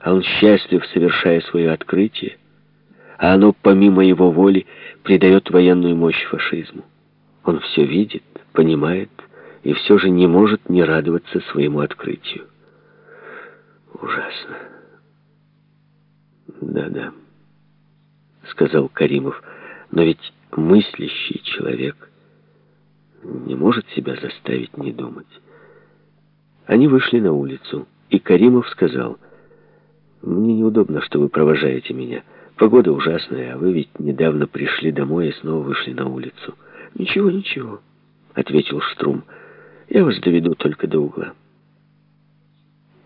а он счастлив, совершая свое открытие, а оно, помимо его воли, придает военную мощь фашизму. Он все видит, понимает и все же не может не радоваться своему открытию. Ужасно. Да-да, сказал Каримов, но ведь мыслящий человек не может себя заставить не думать. Они вышли на улицу, и Каримов сказал, «Мне неудобно, что вы провожаете меня. Погода ужасная, а вы ведь недавно пришли домой и снова вышли на улицу». «Ничего, ничего», — ответил Штрум. «Я вас доведу только до угла».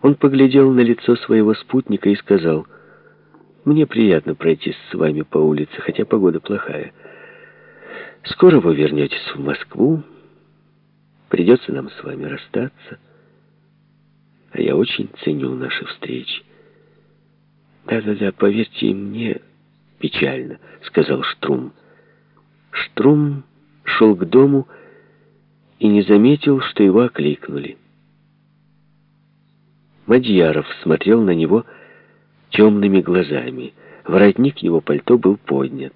Он поглядел на лицо своего спутника и сказал, «Мне приятно пройтись с вами по улице, хотя погода плохая. Скоро вы вернетесь в Москву, придется нам с вами расстаться, а я очень ценю наши встречи». «Да-да-да, поверьте мне, печально», — сказал Штрум. Штрум шел к дому и не заметил, что его окликнули. Мадьяров смотрел на него темными глазами. Воротник его пальто был поднят.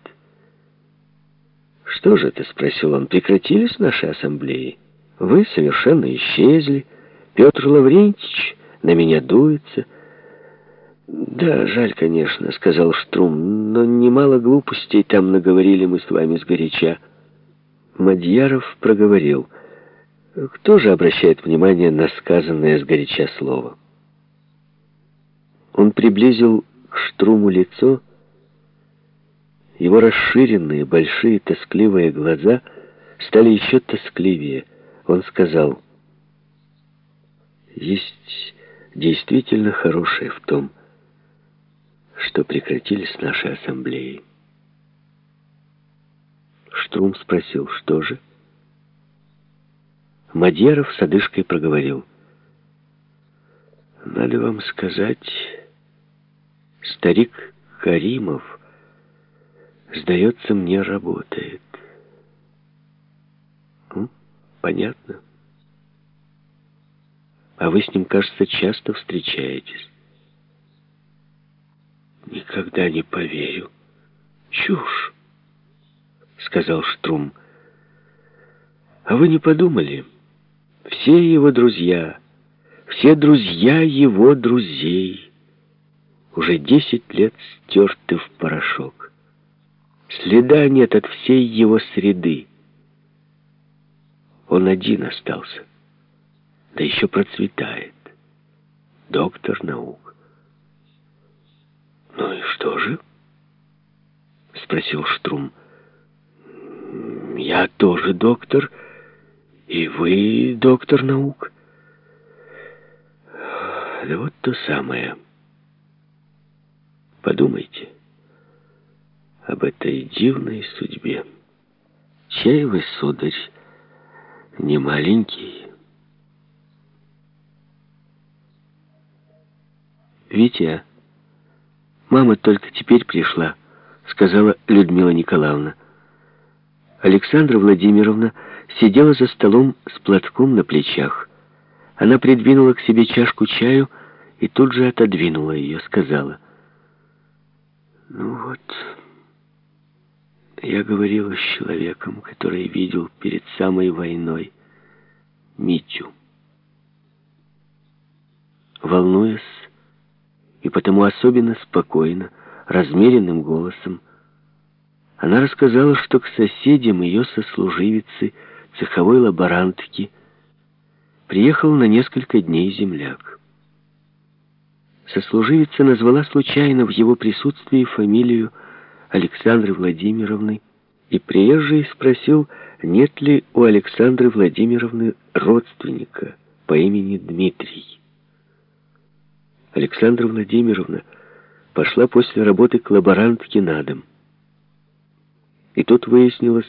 «Что же это?» — спросил он. «Прекратились наши ассамблеи? Вы совершенно исчезли. Петр Лаврентьевич на меня дуется». «Да, жаль, конечно», — сказал Штрум, «но немало глупостей там наговорили мы с вами сгоряча». Мадьяров проговорил. «Кто же обращает внимание на сказанное сгоряча слово?» Он приблизил к Штруму лицо. Его расширенные, большие, тоскливые глаза стали еще тоскливее. Он сказал, «Есть действительно хорошее в том, что прекратились наши ассамблеи». Штрум спросил, что же? Мадьяров с одышкой проговорил. «Надо вам сказать...» Старик Каримов, сдается мне, работает. Понятно. А вы с ним, кажется, часто встречаетесь. Никогда не поверю. Чушь, сказал Штрум. А вы не подумали? Все его друзья, все друзья его друзей — уже десять лет стерты в порошок. Следа нет от всей его среды. Он один остался, да еще процветает. Доктор наук. «Ну и что же?» — спросил Штрум. «Я тоже доктор, и вы доктор наук». «Да вот то самое». Подумайте об этой дивной судьбе. Чей вы, сударь, не маленький? Витя, мама только теперь пришла, сказала Людмила Николаевна. Александра Владимировна сидела за столом с платком на плечах. Она придвинула к себе чашку чаю и тут же отодвинула ее, сказала — ну вот, я говорила с человеком, который видел перед самой войной Митю. Волнуясь, и потому особенно спокойно, размеренным голосом, она рассказала, что к соседям ее сослуживицы, цеховой лаборантки, приехал на несколько дней земляк. Сослуживица назвала случайно в его присутствии фамилию Александры Владимировны, и приезжий спросил, нет ли у Александры Владимировны родственника по имени Дмитрий. Александра Владимировна пошла после работы к лаборантке на дом. И тут выяснилось,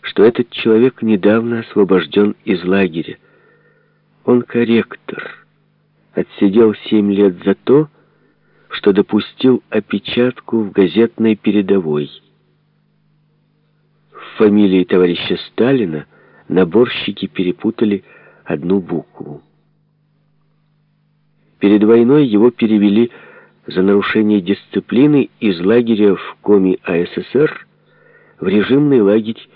что этот человек недавно освобожден из лагеря. Он корректор отсидел семь лет за то, что допустил опечатку в газетной передовой. В фамилии товарища Сталина наборщики перепутали одну букву. Перед войной его перевели за нарушение дисциплины из лагеря в Коми АССР в режимный лагерь